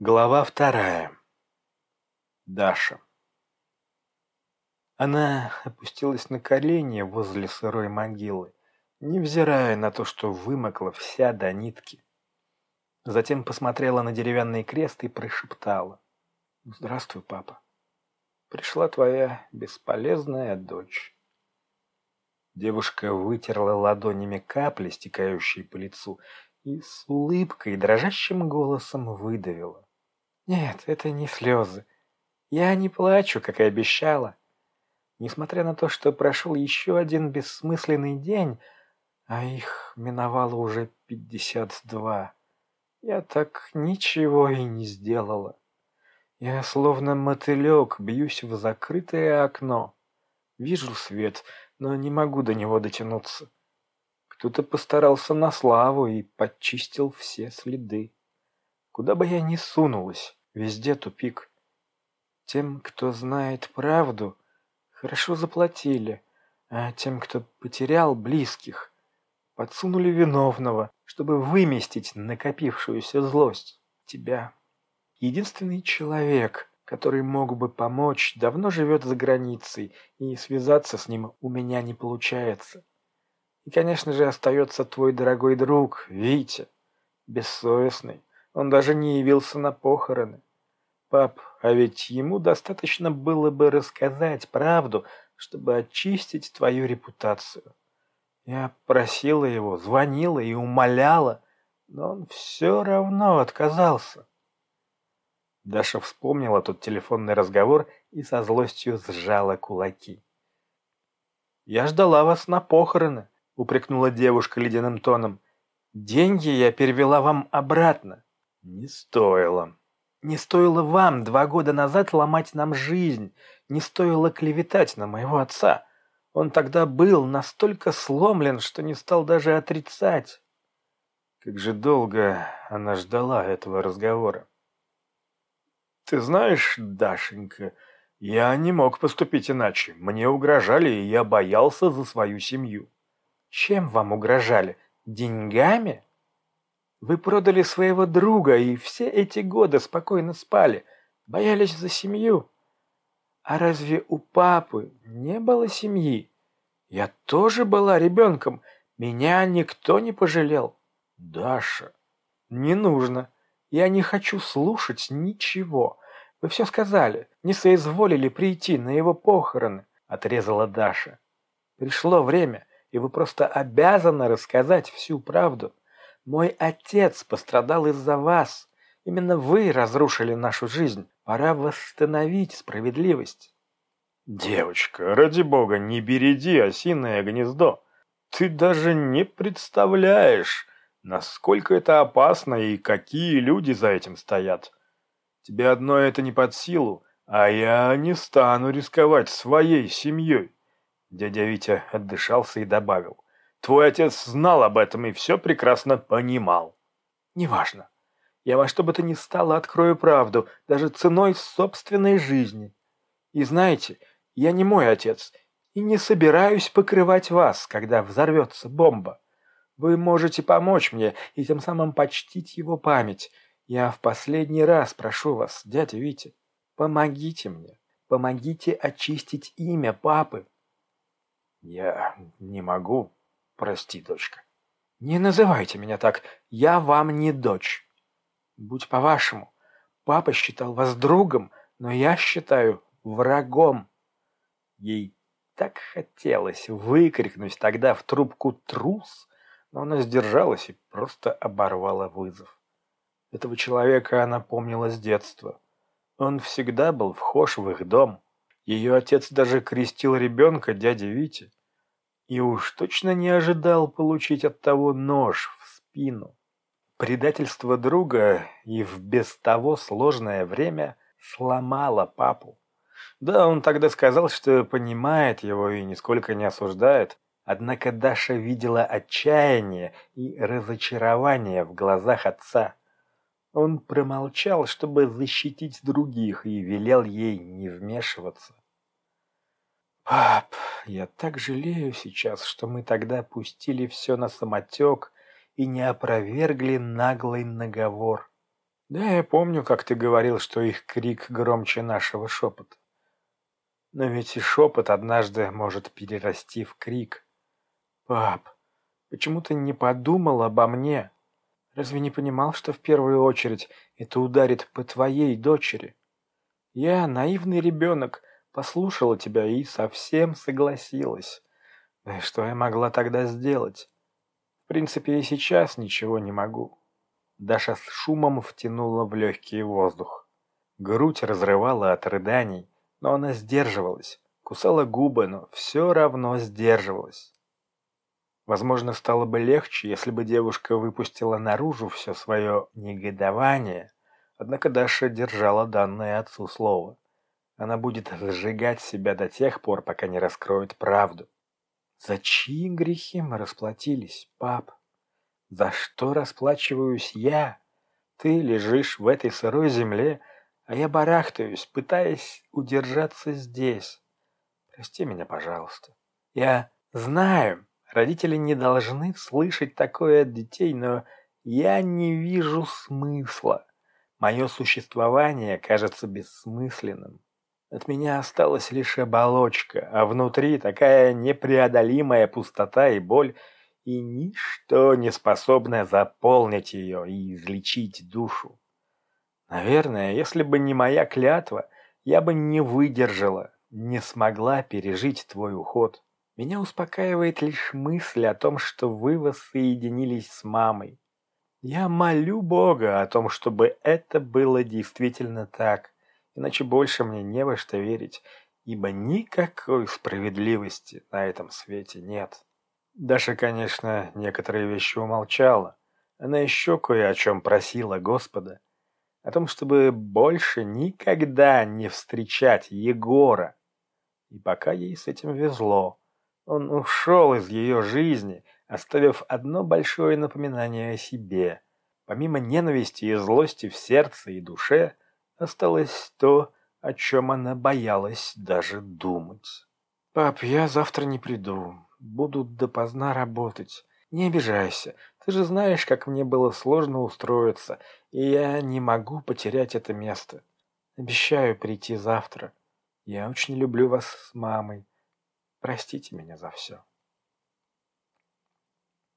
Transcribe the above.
Глава вторая. Даша. Она опустилась на колени возле сырой могилы, невзирая на то, что вымокла вся до нитки. Затем посмотрела на деревянный крест и прошептала. «Здравствуй, папа. Пришла твоя бесполезная дочь». Девушка вытерла ладонями капли, стекающие по лицу, и с улыбкой дрожащим голосом выдавила. Нет, это не слезы. Я не плачу, как и обещала. Несмотря на то, что прошел еще один бессмысленный день, а их миновало уже пятьдесят два, я так ничего и не сделала. Я словно мотылек бьюсь в закрытое окно. Вижу свет, но не могу до него дотянуться. Кто-то постарался на славу и подчистил все следы. Куда бы я ни сунулась, везде тупик. Тем, кто знает правду, хорошо заплатили, а тем, кто потерял близких, подсунули виновного, чтобы выместить накопившуюся злость. Тебя. Единственный человек, который мог бы помочь, давно живет за границей, и связаться с ним у меня не получается. И, конечно же, остается твой дорогой друг, Витя, бессовестный, он даже не явился на похороны. Пап, а ведь ему достаточно было бы рассказать правду, чтобы очистить твою репутацию. Я просила его, звонила и умоляла, но он все равно отказался. Даша вспомнила тот телефонный разговор и со злостью сжала кулаки. «Я ждала вас на похороны», — упрекнула девушка ледяным тоном. «Деньги я перевела вам обратно. Не стоило. Не стоило вам два года назад ломать нам жизнь. Не стоило клеветать на моего отца. Он тогда был настолько сломлен, что не стал даже отрицать. Как же долго она ждала этого разговора. «Ты знаешь, Дашенька, я не мог поступить иначе. Мне угрожали, и я боялся за свою семью». «Чем вам угрожали? Деньгами?» Вы продали своего друга и все эти годы спокойно спали, боялись за семью. А разве у папы не было семьи? Я тоже была ребенком, меня никто не пожалел. Даша, не нужно. Я не хочу слушать ничего. Вы все сказали, не соизволили прийти на его похороны, отрезала Даша. Пришло время, и вы просто обязаны рассказать всю правду. Мой отец пострадал из-за вас. Именно вы разрушили нашу жизнь. Пора восстановить справедливость. Девочка, ради бога, не береди осиное гнездо. Ты даже не представляешь, насколько это опасно и какие люди за этим стоят. Тебе одно это не под силу, а я не стану рисковать своей семьей. Дядя Витя отдышался и добавил. Твой отец знал об этом и все прекрасно понимал. Неважно. Я во что бы то ни стало открою правду, даже ценой собственной жизни. И знаете, я не мой отец и не собираюсь покрывать вас, когда взорвется бомба. Вы можете помочь мне и тем самым почтить его память. Я в последний раз прошу вас, дядя Витя, помогите мне, помогите очистить имя папы. Я не могу, Прости, дочка. Не называйте меня так. Я вам не дочь. Будь по-вашему. Папа считал вас другом, но я считаю врагом. Ей так хотелось выкрикнуть тогда в трубку трус, но она сдержалась и просто оборвала вызов. Этого человека она помнила с детства. Он всегда был вхож в их дом. Ее отец даже крестил ребенка дяди Вити и уж точно не ожидал получить от того нож в спину. Предательство друга и в без того сложное время сломало папу. Да, он тогда сказал, что понимает его и нисколько не осуждает, однако Даша видела отчаяние и разочарование в глазах отца. Он промолчал, чтобы защитить других, и велел ей не вмешиваться. «Пап, я так жалею сейчас, что мы тогда пустили все на самотек и не опровергли наглый наговор. Да, я помню, как ты говорил, что их крик громче нашего шепота. Но ведь и шепот однажды может перерасти в крик. Пап, почему ты не подумал обо мне? Разве не понимал, что в первую очередь это ударит по твоей дочери? Я, наивный ребенок, послушала тебя и совсем согласилась. Да и что я могла тогда сделать? В принципе, и сейчас ничего не могу. Даша с шумом втянула в легкий воздух. Грудь разрывала от рыданий, но она сдерживалась, кусала губы, но все равно сдерживалась. Возможно, стало бы легче, если бы девушка выпустила наружу все свое негодование, однако Даша держала данное отцу слово. Она будет сжигать себя до тех пор, пока не раскроет правду. За чьи грехи мы расплатились, пап? За что расплачиваюсь я? Ты лежишь в этой сырой земле, а я барахтаюсь, пытаясь удержаться здесь. Прости меня, пожалуйста. Я знаю, родители не должны слышать такое от детей, но я не вижу смысла. Мое существование кажется бессмысленным. От меня осталась лишь оболочка, а внутри такая непреодолимая пустота и боль, и ничто не способное заполнить ее и излечить душу. Наверное, если бы не моя клятва, я бы не выдержала, не смогла пережить твой уход. Меня успокаивает лишь мысль о том, что вы воссоединились с мамой. Я молю Бога о том, чтобы это было действительно так иначе больше мне не во что верить, ибо никакой справедливости на этом свете нет. Даша, конечно, некоторые вещи умолчала. Она еще кое о чем просила Господа. О том, чтобы больше никогда не встречать Егора. И пока ей с этим везло. Он ушел из ее жизни, оставив одно большое напоминание о себе. Помимо ненависти и злости в сердце и душе, осталось то, о чем она боялась даже думать. «Пап, я завтра не приду. Буду допоздна работать. Не обижайся. Ты же знаешь, как мне было сложно устроиться, и я не могу потерять это место. Обещаю прийти завтра. Я очень люблю вас с мамой. Простите меня за все».